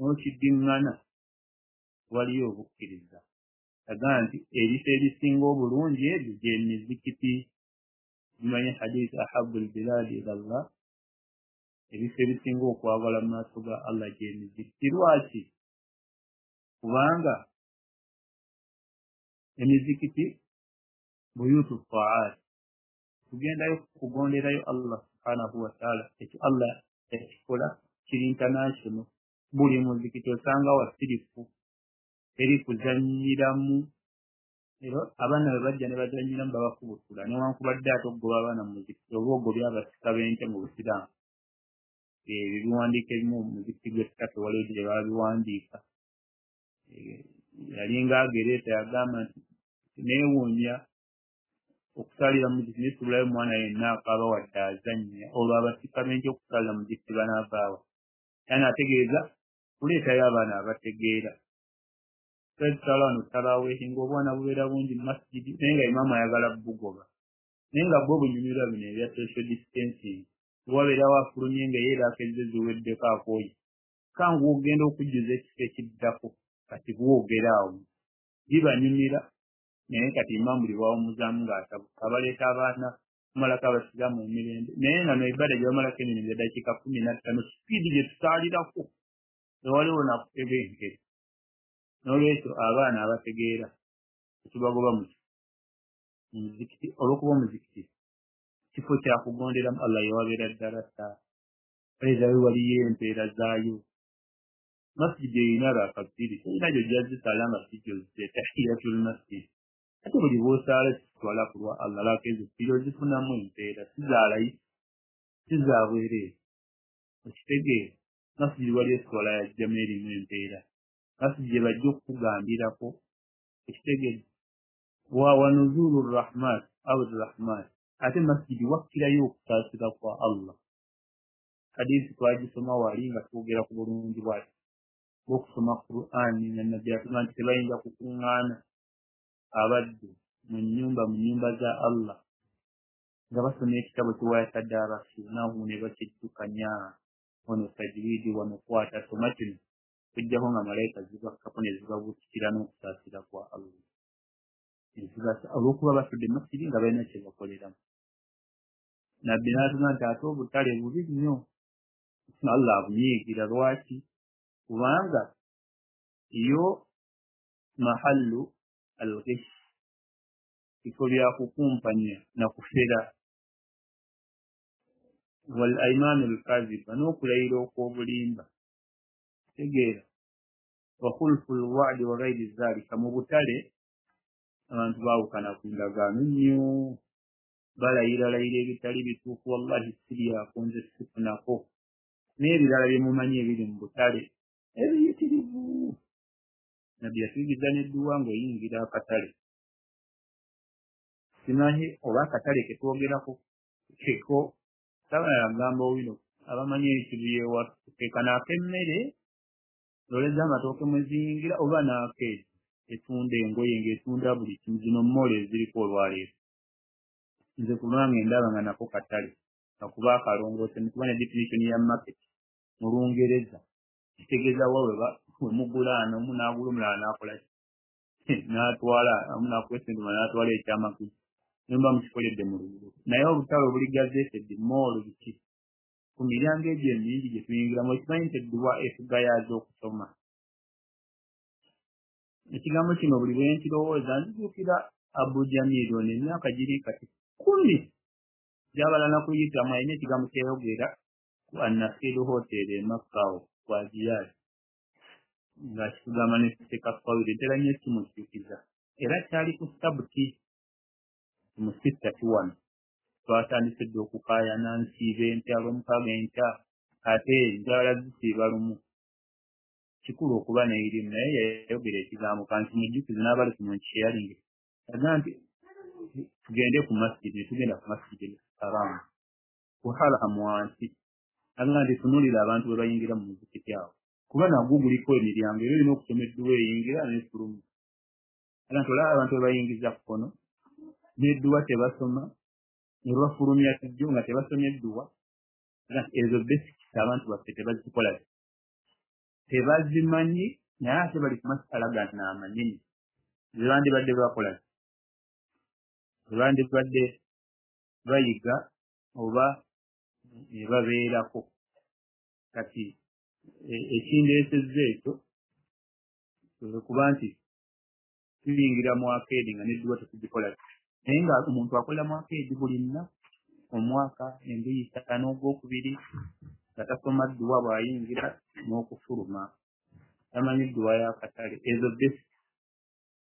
n'okiddiŋŋana waliyo obukkiriza. Aga nti ebifo ebisinga obulungi ebyo gyemizikiti bimanyi hadisi ahabu lbiladi ilallah ebifo ebisinga okwagala mu maaso ga allah gyemizikiti lwaki kubanga emizikiti buyutu taat tugendayo kugonderayo allah subhanahu wataala ekyo allah ekikola kiri international buli muzikiti osanga wasirifu. Eri kuzanyiramu era abaana bwe bajja ne bazanyiramu babakubutula newankubadde ate okugoba abaana muzikiti oba ogobya abasika b'ente mu busiraamu. Ebyo biwandiika ebimu muzikiti gw'ekitaka waliwo gye babiwandiika yalinga agereeta yagamba nti neewuunya okusalira muzikiti nesubulayo omwana yenna akaaba wadde azannya olwo abasika b'ente okusalira muzikiti banaavaawa yani ategeeza kuleetayo abaana abategeera. Twetutala wano tutalaweekinga obwana bubeera bungi mu masigidi naye nga imaamu ayagala bugoba. Naye nga bwe obunyumirwa bino ebya social distancing wabeerawo afulumye nga yeeraakeze ziweddeko akooyi kanga ogenda okujjuza ekifo ekiddako kati bwogera awo. Bibanyumira naye kati imaamu libawumuzaamu ng'atabuka baleeta abaana kumalako abasiraamu emirembe naye nga noibada gye bamalako emirembe dakiika kumi na ttaano sipiidi gye tusaalirako ewaliwo nakutebenkere n'olwekyo abaana abategeera ekibagoba mu muzikiti olw'okuba omuzikiti kifo kyakugonderamu allah yewabeera ddala saa ezawe waliyo empeera zaayo. Masijidi erina lwakabbiri erina gyo gyazisala nga sijoze tahiyatul masjid. Ate buli bwosaala kitwala ku lwa allah lwako ezo bbiri ozifunamu empeera sizaalayi sizabwereere okitegeera masijidi waliyo esitwala yajjamu erimu empeera. Gye bajja okukugambirako ekitegeeza wa nuzulu rrahman au rrahman ate masijidi wakkirayo okusaasira kwa allah. Hadisi twagisoma wali nga twogera ku bulungi bwati bwokusoma qur'ani nanabbi atuma nti tebayinza kukuŋŋaana. Abaddu mu nyumba mu nyumba za allah nga basoma ekitabo kiwayatadarasu nahu ne bakiddukanya wano tajiridi wano kwata soma kino kujjako nga malayika zibakkako ne zibabutikira n'okusaasira kwa allah. Olw'okuba batudde masiri nga balina kyebakoleramu nabbi n'atuma nti ate obutale bubi nnyo allah abunyiigira lwaki? Kubanga yo mahallu alghish kifo byakukumpanya nakufera wal aimaanu alkaziba n'okulayira okw'obulimba tegeera. Wa khulfu lwadi wa gairi zalika mu butale abantu baawukana ku ndagaano nnyo balayiralayira ebitali bituufu wallahi siriyako nze sifunako. N'ebirala bye mumanyi ebiri mu butale ebiyitirivu. Nabbi yatuyigiza n'edduwa ng'oyingira akatale. Simanyi oba akatale ketwogerako keko saba yagamba owino abamanyi ekibuyewa kekano ak'emmere loleza amatooke mwe ziyingira oba n'akeezi etunda engoye ng'etunda buli kimu zino mmole eziriko olwaleero nze kulwange ndaba nga nako katale kakuba akalongoose nikuba ne definition ya market mu lungereza. Kitegeeza wa we mugula ano omu n'agula omulala n'akola <laughs> n'atwala omu n'akwesenduma n'atwala ekyamaguzi nemba mukikoledde mu lugero naye obutale obuli gazetedde moolo biki ku miryango egyo emingi gye tuyingiramu ekimanyi nti edduwa etugayaaza okusoma? Ekigambo kino buli bwe nkirowooza nzijuukira abuja million emyaka giri kati kumi. Gyabalana kuyitamu alina ekigambo kyeyogera ku anasiru hotel emakkaawo kwaziyaali nga kitugamba nekitekafawire ntera nnyo kimukyukiza. Era kyali ku sabuti mu sitati wano. Twatandise dde okukaayana nsiiba empya lwomukaaga empya ate njala zisiiba lumu. Kikulu okuba neirimu naye yayogera ekigambo kanti mujjukize n'abali kuno nkisheyalinge aga nti tugende ku masjidi netugenda ku masjidi haramu ku haramu wansi. Aga nti tunulira abantu bwe bayingira mu muzikiti awo kuba nagwo guliko emiryango era olina okusoma edduwa eyingira nefulumu aga nti olaba abantu bwe bayingiza kkono n'edduwa tebasoma ne bafulumya tujjo nga tebasomye edduwa ezo basics abantu baffe tebazikola tebazimanyi naye ate bali ku masala gano amanene zebandibadde bakola zebandibadde bayiga oba ne babeerako. Kati ekindeesezza ekyo kuba nti tuyingira mu akeedi nga nedduwa tetugikola naye nga omuntu akolera mu akeedi buli nnaku omwaka enduyi ssata n'ogwokubiri nga tasoma dduwa bw'ayingira n'okufuluma. Tamanyi dduwa y'akatale ezo besi.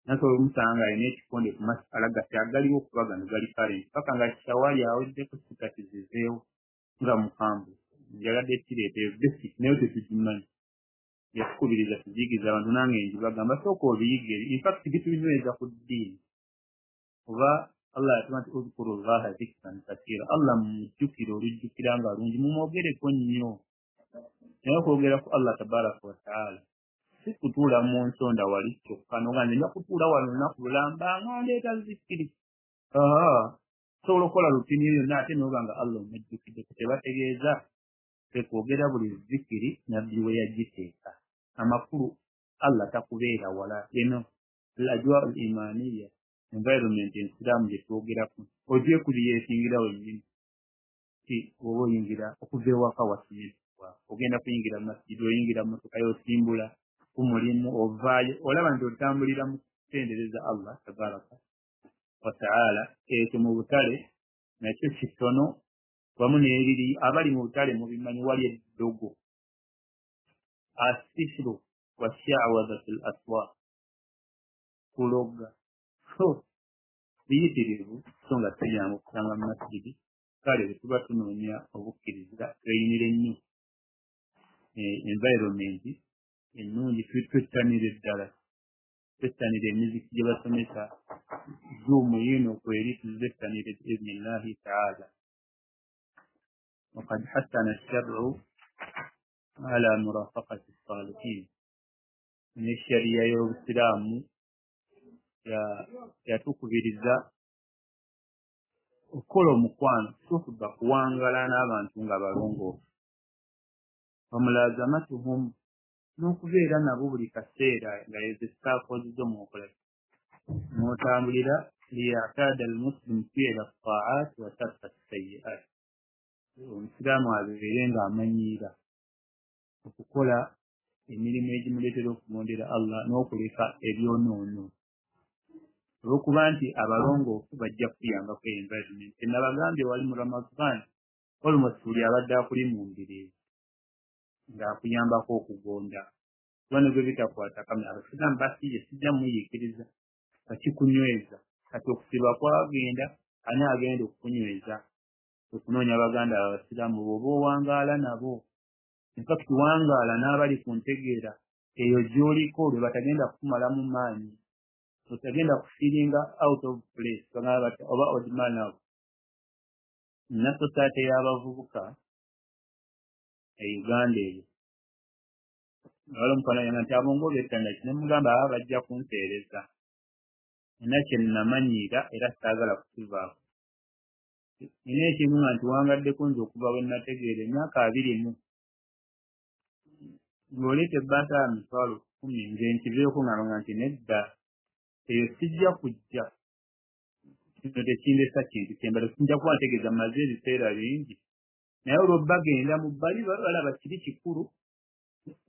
Nasobola omusanga alina ekikonde ku masala gati agaliwo okuba gano gali kalenti paka nga kitawali aweddeko sikati zizeewo nga mukambwe njagadde kireeta eyo besi naye tetugimanyi yatukubiriza tugiyigiza abantu nange njibagamba sooka obiyige infact bitulinyweza ku ddiini oba allah yatuma nti uzkuru llaha zikran kasira allah mumujjukire olujjukira nga lungi mumwogereko nnyo naye okwogera ku allah tabaraka wataala si kutuula mu nsonda wali kyokka noga nze nja kutuula wano lunaku lulambanga ndeeta zikiri sobola okukola lutini yonna ate noga nga allah omujjukidde tebategeeza tekwogera buli zikiri nabbi we yagiteeka amakulu allah takubeera wala eno lajwa al imaniya environment ensiraamu gye twogeraku ogyekuliyeetingira wennyini ti oba oyingira okuva ewaka wasomesebwa ogenda kuyingira masjidi oyingira motoka yosimbula ku mulimu ovaayo olaba nti otambulira mu kutendereza allah tabaraka wataala ekyo mu butale nakyo kitono wamu n'ebiri abali mu butale mubimanyi wali eddogo. Asihru washawadatu l aswa kuloga so biyitirivu so nga tujyangu okusanga mu masjidi kale bwe tuba tunoonya obukkiriza tweyinire nnyo environment ennungi twettanire ddala twettanire emiziki gye basomesa zuumu yino kweri tuzettanire biiznillahi taala وقد حسن الشرع على مرافقة الصالحين n'eshariya y'obusiraamu yatukubiriza okukola omukwano tukudda kuwangala n'abantu nga balongoofu wamulazamatuhum n'okubeera nabo buli kaseera nga yezesitaakozizo muokola n'otambulira liyataada almuslimu fiira taat wa tarka sayiat omusiraamu abeere ng'amanyiira okukola emirimu egimuleetera okugondera allah n'okuleka ebyonoono olwokuba nti abalongoofu bajja kuyambaku environment. Nabagambye wali mu ramadan almost buli abadde akuli mu mbiri ng'akuyambako okugonda. Kuba negwe bitakwata kamwe abasiraamu basiye sijja muyiikiriza bakikunyweza kati okusiba kwagenda ani agenda okukunyweza? Okunoonya baganda abasiraamu bwoba owangaala nabo. Infact wangaala n'abali ku ntegeera eyo gy'oliko lwe batagenda kukumalamu maanyi otagenda kufiringa out of place bagamba bati oba odman out na society y'abavubuka e uganda eyo. Wali omufaananya nti abongo bettandaki ne mugamba aba bajja kunseereza nina kye namanyiira era saagala kukivaako nina ekimu nga nti wangaddeko nze okuva bwe nategeera emyaka abiri mu ng'oleeta ebbaata ya mitwalo kumi nze nkiveeko ngamba nti nedda eyo sijja kujja. Kino tekindesa kintu kyembala sinja kuba ntegeeza maze ebiseera bingi. Naye olwo bagenda mu bbali balaba kiri kikulu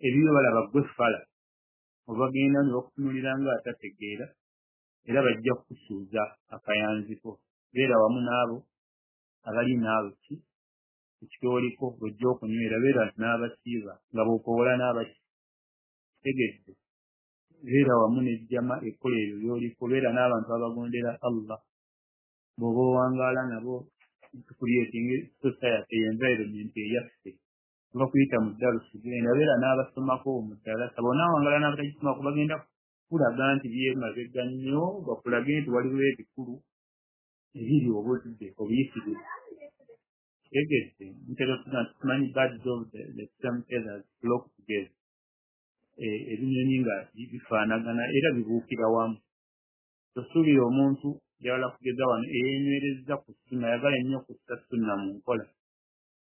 ebiyo balaba gwe fala obagenda ne bakutunulira nga atategeera era bajja kukusuuza akayanziko beera wamu n'abo abali naawe ki? Ekikyoliko ojja okunywera beera n'abasiiba nga bw'okowola n'abaki kitegedde beera wamu n'ejjama ekkola ebyo by'oliko beera n'abantu abagondera allah. Bw'oba owangaala nabo tukulyetinga society environment eyaffe. Oba kuyita mu dalusi genda beera n'abasomako mu ddalasa bonaawangala n'abatagisomako bagenda kulaga nti byemabega nnyo bakulage nti waliwo ebikulu ebiri oba otudde obuyisirivu kitegedde ntera tumanyi birds of the same feathers flock together ebinyonyi nga bifaanagana era bibuukira wamu. Tosuubira omuntu yawala kugeza wano eyenywereza ku sunna yagala ennyo kussa sunna mu nkola.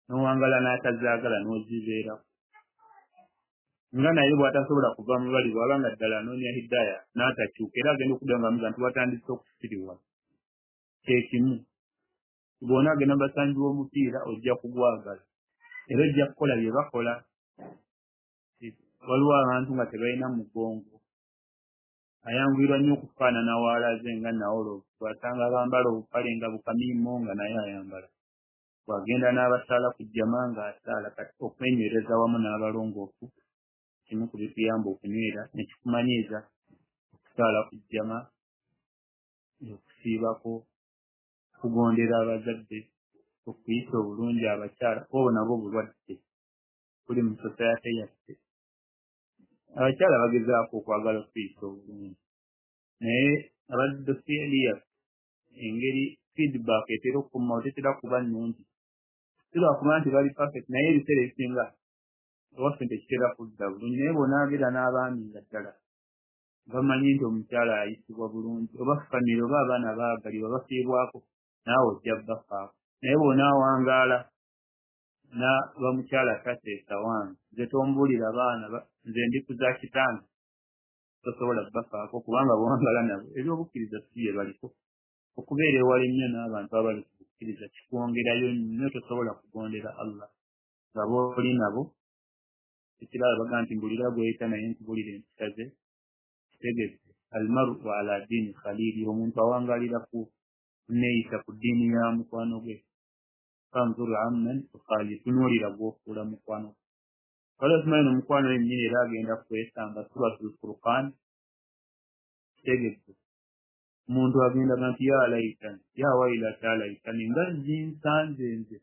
Nowangala n'atazaagala n'ozibeerako nga naye bw'atasobola kuva mu bali bw'abanga ddala anoonya hidaya n'atakyuka era agenda okudda nga muga nti watandise okusiriwa kyekimu bwona agenda basanji b'omupiira ojja kugwagala. Era ojja kukola bye bakola waliwo abantu nga tebalina mugongo. Ayanguyirwa nnyo okufaanana waalaze nga nawolo bw'asanga bambala obupale nga bukamiimo nga naye ayambala. Bw'agenda n'abasaala ku jjama ng'asaala kati okwenywereza wamu n'abalongoofu kimu ku bituyamba okunywera nekikumanyiiza okusaala ku jjama okusiibako okugondera abazadde okuyisa obulungi abakyala obwo nabwo bulwadde. Buli mu sosayate yaffe abakyala bagezaako okwagala okuyisa obulungi naye abadosieri yaffe engeri feedback etera okukomawo tetera kuba nnungi silwakuba nti bali perfect naye ebiseera ebisinga ewaffe tekitera kudda bulungi naye bonaabeera n'abaami nga ddala bamanyi nti omukyala ayisibwa bulungi oba famire oba abaana baagalibwa bafiibwako naawe ojja bafaako naye bonaawangaala bamukyala tateesa wange nze tombuulira baana nze ndikuza kitange tosobola bafaako kubanga bwangala nabo ebyobukkiriza si bye baliko. Okubeera ewala ennyo n'abantu abali ku bukkiriza kikwongerayo nnyo tosobola kugondera allah nga booli nabo. Ekirala baga nti mbulira gweyita naye nkubulira empisa ze kitegeze almaru ala diini khalili omuntu awangalira ku neeyisa ku ddiini ya mukwano gwe. Fanzur amman tukhali tunuulira gwofuula mukwano waliwo tumanyi nomukwano yennyini era agenda kwesamba suratul furqan kitegeze omuntu agenda ga nti ya laitani ya wailata laitani nga zinsanze nze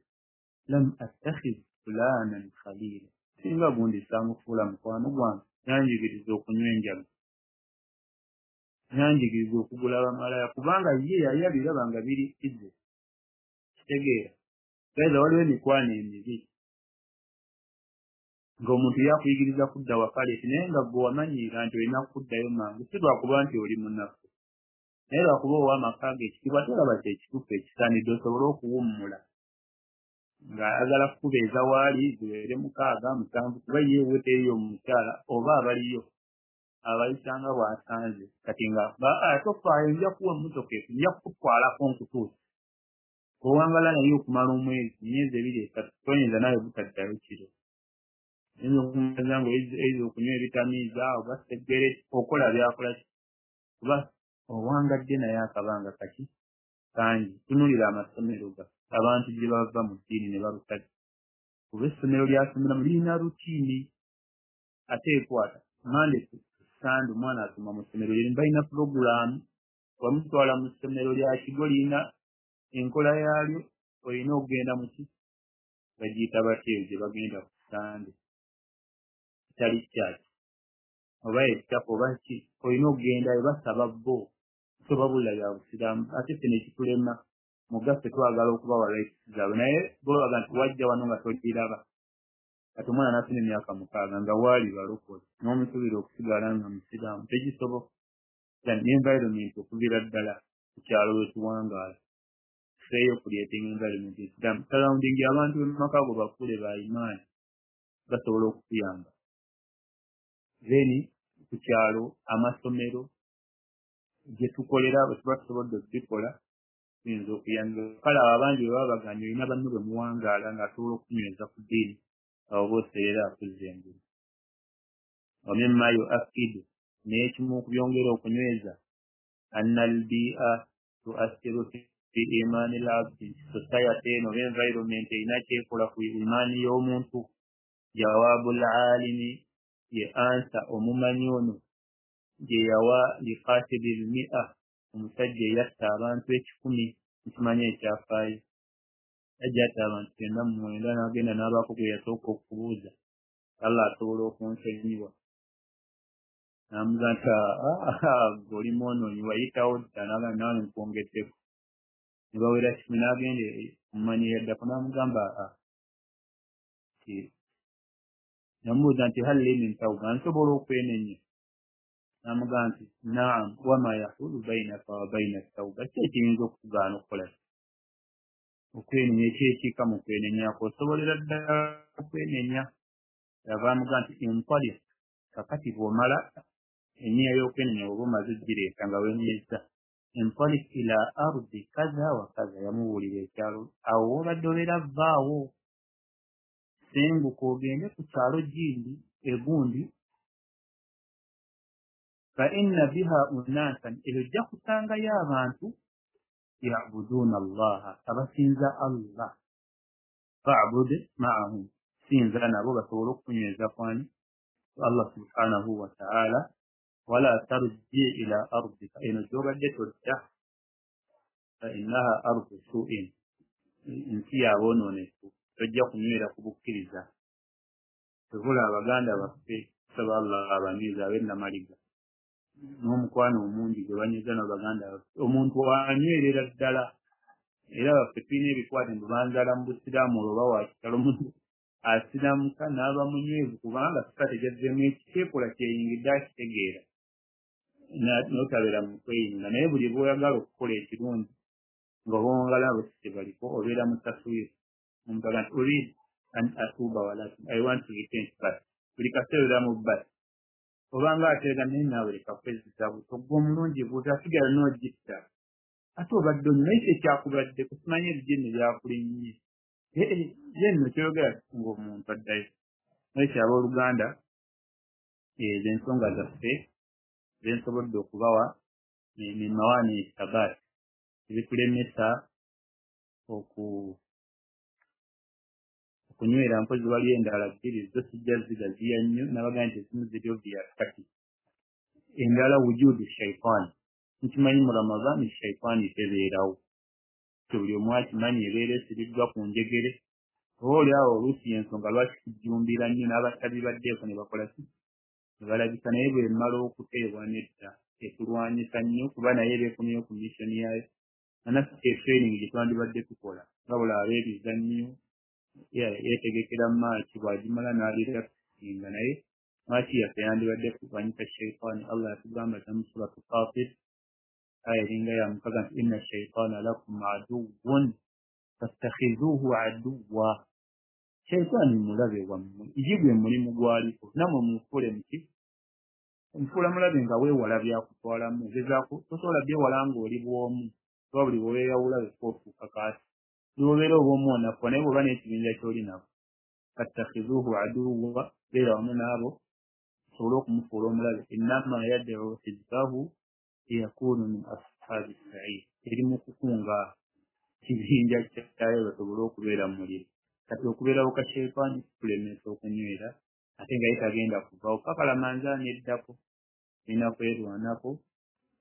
lam attakhiz fulanan khalila. Singa gundi samufuula mukwano gwange yanjigiriza okunywa enjaga yanjigiriza okugula bamalaya kubanga ye yali abiraba nga biri ize kitegeera. Gaiza waliwo emikwano emibi ng'omuntu yakuyigiriza kudda wafaleti naye nga gwe wamanyiira nti olina kuddayo mangu si lwakuba nti oli munafu. Naye lwakuba ow'amaka ge ekitibwa tolaba kyekitufu ekisaanidde osobole okuwummula. Ng'ayagala kukubeeza waali ziwere mukaaga musanvu kuba yeewe teriyo omukyala oba abaliyo abayisanga bw'asanze. Kati nga tofaayo nja kuwa emmotoka eku nja kukutwalako nkutuusa owangala naye okumala omwezi myezi ebiri esatu toyinza nawe butaddayo kiro oyinza okumaza nga oyiza okunywa ebitamiiza oba seggere okola byakola kuba owangadde naye akabanga kaki kangi tunulira amasomero ga abantu gye bava mu ddiini ne balukadi kuba essomero lyasomeramu lirina rutiini ate ekwata mande sande omwana asoma mu ssomero lirimu balina purogulaamu wamutwala mu ssomero lya kigo lirina enkola yaalyo olina okugenda muki bagiyita batyo gye bagenda ku sande kitali kyaki oba ekitako oba ki olina okugendayo basaba bo sobabulira bya busiraamu. Ate kino ekitulema mugaffe twagala okubawa rights zaabwe. Naye bolaga nti wajja wano nga togiraba kati omwana n'afuna emyaka mukaaga nga waali balokole n'omusuubira okusigala nga musiraamu tegisoboka environment okuviira ddala ku kyalo wetuwangaala feeyo creating environment islam surrounding abantu bemumaka go bakule ba imaani gasobola okukuyamba then ku kyalo amasomero gye tukolera bwe tuba tusobodde okubikola tuyinza okuyamba. Kale abo abangi bwe baba baganye olina banno bwe muwangaala ng'asobola okunyweza ku ddiini abo booseerera akuzza engulu wamimma yuakidu naye kimu okubyongera okunyweza anna albia tuasiru fi imaani labdi society eno oba environment erina kyekola ku imaani y'omuntu jawaabu lalimi ye ansa omumanyi ono gye yawa likatiri lmia omusajja eyatta abantu ekikumi nkimanyi ekyafaayo. Ajja atta abantu kyenda mu mwenda n'agenda n'abaako gwe yasooka okubuuza. Allah asobola okunsonyiwa namuga nti gwe oli mwonoonyi? Wayitawo dda naga nawe nkwongeddeko ne bawera kikumi n'agenda omumanyi yaddako n'amugamba namubuuza nti hal li min tawba nsobola okwenenya namugamba nti naam wama yahulu bainaka wa baina tawba ki ekiyinza okukugaana okukola? Okwenenya ekyekiika mu kwenenyako osobolera ddala okwenenya. Yava amuga nti empali kakati bw'omala eniya y'okwenenya oba omaze gireeta nga wenyeza empali ila ardi kaza wa kaza yamubuulira ekyalo. Awo wobadde obeera vaawo senguka ogende ku kyalo gindi egundi fa inna biha unasan eyo ojja kusangayo abantu yabuduuna allaha abasinza allah fabud maahum sinza nabo basobole okukunyweza kwani allah subhanahu wataala wala tarji ila ardika eno gyobadde todda fainaha ardu suin nsi yabonoonefu tojja kunywera ku bukkiriza. Tebula abaganda baffe saba allah abanyiza abennamaliga n'omukwano omungi gwe banyiza nabaganda baffe. Omuntu anywerera ddala era baffe tulina ebikwate mbu banzala mu busiraamu olwo oba wakitalo muntu asiramuka n'aba munywevu kubanga tuka tegazzeemu ekikyekola kyeyingidde akitegeera. Notabeera mu kweyinga naye buli bwoyagala okukola ekirungi nga obongala abo tebaliko obeera mu taswiri nti orid an atuba walakin i want to repent but buli kaseera mu basi obanga ateega naye naawe leka kwezisa buto gwe omulungi buto asigala n'ogitta ate obadde onyo naye kyekyakubadde kusimanye ebijeni byakulinnye ye nno kyogera ngaomuntu addayo naye kyaba oluganda ezo ensonga zaffe zensobodde okubawa mimawaani sabaati ebitulemesa okunywera mpozi waliyo endala bbiri zo sijja zigaziya nnyo nabagaa nti ezimu ziri obvious kati. Endala wujudu shaitaani nkimanyi mu ramadaani shaitaani tebeerawo. Kyo buli omu akimanyi ebeera esiriddwa ku njegere. Oba oli awo oluusi yensonga lwaki kijjumbira nnyo n'abatabi baddeeko ne bakola ki? Ne balabika naye bwemmala okuteebwa nedda etulwanyisa nnyo kuba naye ebeekomyeyo ku missoni yayo anaffe efeeringi gye twandibadde tukola nga buli ab'ebizannyo yeetegekera maaki bw'agimala n'alira kusinga naye maaki yaffe yandibadde kulwanyisa shaitaani allah yatugamba tamusuratu fatir aya eringa yamukaga nti inna shaitaana lakum aduwun fastakhizuuhu aduwa shaitaani mulabe wammwe igi gwe mulimu gwaliko nammwe mufule muki omufuula mulabe nga weewala byakutwalamu gezaako tosobola byewala ng'oli bwomu oba buli bweweeyawula weka ofuuka kaasi niwobeera oba omwonafu naye bwoba n'ekibinja ky'oli nabo fattakhizuuhu aduwa beera wamu n'abo osobole okumufuula omulabe. Innama yad'u hizbahu liyakunu min ashaabi sair eri mu kukunga kibinja kyayo basobole okubeera mu muliro kati okubeerawo ka sheitaani kulemesa okunywera ate nga ye tagenda kuvawo pakalamanzaani eddako erina kwerwanako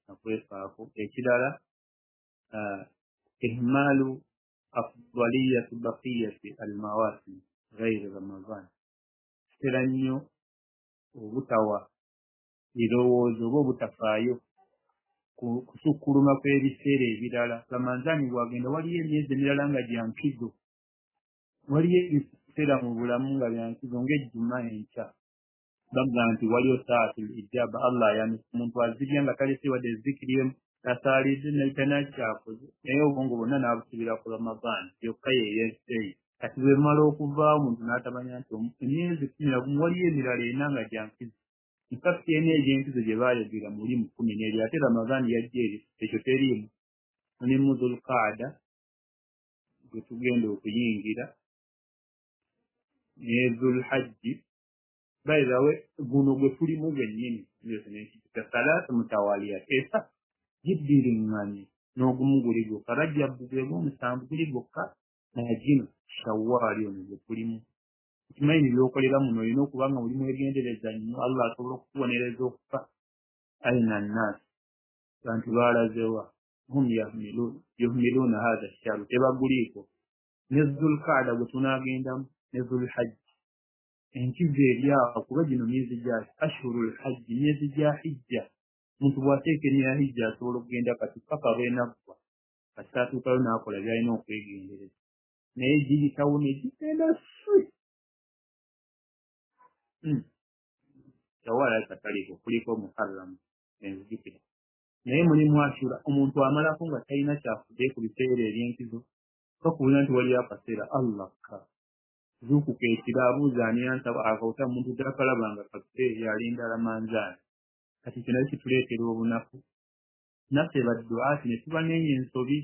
nakwefaako ekirala ihmaalu afdaliyatu bakiyati almawasim gairi ramadan kitera nnyo obutawa birowoozo oba obutafaayo kusukkuluma kw'ebiseera ebirala ramanzaani bwagenda waliyo emyezi emirala nga gyankizo waliyo ebiseera mu bulamu nga byankizo ng'ejjuma enkya bagamba nti waliyo saatul ijaba allah ayamisa omuntu azirya nga talese wadde zikiri emu tasaalidde tanakyakoze naye obwongo bwonna n'abusibira ku ramadan yokka yeyeseeyi kati bwe mala okuvaawo omuntu n'atamanya nti emyezi kumi nagumu waliyo emirala ena nga gyankizo infakti ena egyenkizo gye baayogera muli mu kumi n'eri ate ramadan yajja eri ekyo teriimu mulimu zulkaada gwe tugenda okuyingira. Ne zulhajji. Bairawe guno gwe tulimu nekikita salaatu mutawaliyat esa giddiriŋŋanye n'ogumu guli gwokka rajjabbu gwe gwomusanvu guli gwokka naye gino shawaali ono gwe tulimu okimanyi nebyokolera muno olina okuba nga mulimu egendereza nnyo allah asobola okukubonereza okufa aina nnaasi bantu baalazewa hum yuhmiluuna hatha sharu tebaguliiko. Ne zulkaada gwe tunaagendamu ne zulhajji enkizo eryawo kuba gino myezi gya ashhuru lhajji myezi gya hijja omuntu bw'ateeka emya hijja asobola okugenda kati paka lwenaggwa kati atuukayo n'akola byalina okwegendereza. Naye giyitawo negigenda swi yawala kataliiko kuliko muharramu enzijukira naye mulimu ashura omuntu amalako nga talina kyafudde ku biseera eby'enkizo tokuwulira nti waliyo akaseera. Allah ka. Zuukuka ekiro abuuza ani yansaba akawuta muntu takalabanga kaseera yalinda lamanzaani kati naye kituleetera obunafu. Naffe badduaati ne tuba nenye ensobi.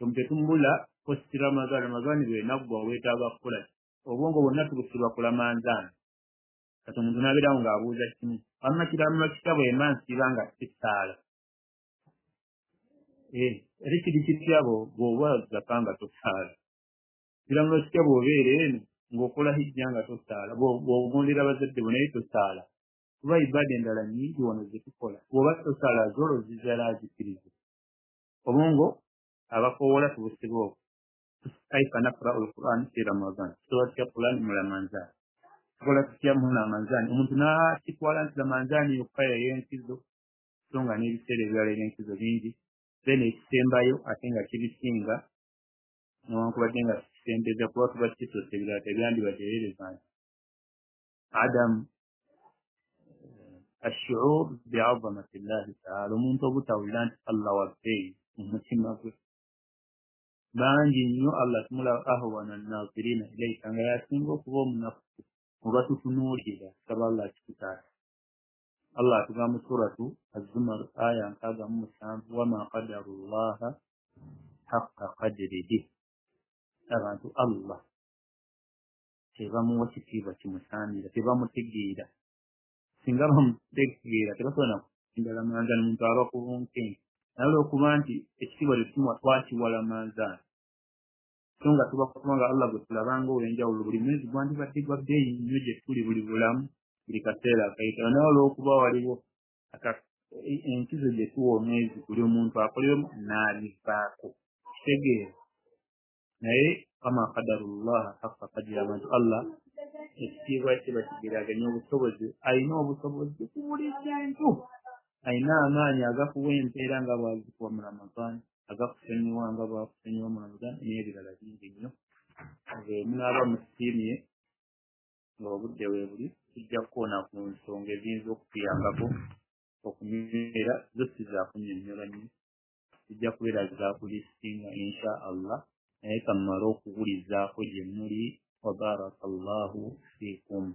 Omu tetumbula posti ramazaani ramazaani bwenaggwa weetaaga kukola obwongo bwonna tubusiba ku lamanzaani kati omuntu nabeerawo ng'abuuza kimu wamma kiramula kitya bwemba nsiba nga kisaala ate kiri kitya bw'oba zaka nga tosaala. Kiramulo kitya bw'obeera eno ng'okola hijja nga tosaala. Bw'ogondera bazadde bo naye tosaala kuba ibaada endala nnyingi wano zetukola bw'oba tosala zolo zizala zikiriza obongo abakowola tubusibe obwo. Kaifa nakrau lquran fi ramadan tusobola tutya quran mu ramanzaani tukola tutya mu ramanzaani omuntu n'akitwala nti ramanzaani yokka yey'enkizo so nga n'ebiseera ebirala eby'enkizo bingi then ekisembayo ate nga kibisinga newankubadde nga kisembeza kuba tuba kisose ebirala tebyandibadderereza nti adamu ashuur biazamati llahi taala omuntu obutawulira nti allah wabbeeyi mu mutima gwe bangi nnyo allah tumulaba ahwana nazirina ilaika nga yasinga okuba omunafuku oba tutunuulira saba allah kikutaasa allah atuga mu suratu azumar aya nkaaga mu musanvu wama qadaru llaha haqa qadirihi abantu allah tebamuwa kitiibwa kimusaanira tebamutegeera singa bamutegeera tebasobola nakuindala manzaani muntu aba ku bunkenke. Naye olwokuba nti ekitiibwa tekimuwa twakiwa lamanzaani so nga tuba kubanga allah gwe tulabanga olw'enjawulo buli mwezi gwandibadde gwa bbeeyi nnyo gye tuli buli bulamu buli kaseera akayitao naye olw'okuba waliwo enkizo gye tuwa omwezi buli omuntu akoleramu n'abivaako kitegeera. Naye wama kadaru llaha haqa kadiri abantu allah ekitiibwa kye bakigeraganya obusobozi alina obusobozi buli kintu alina amaanyi agakuwa empeera nga bwazikuwa mu ramadaani agakusonyiwa nga bwakusonyiwa mu ramadaani n'ebirala bingi nnyo. Munaaba musiimye ng'obudde we buli tujja kukoona ku nsonga eziyinza okutuyambako okunywera zo si zakunyonnyola nnyo. Zijja kubeera zakulisinga insha allah. Naye kamumale okuwulizaako gye muli وبارك الله فيكم.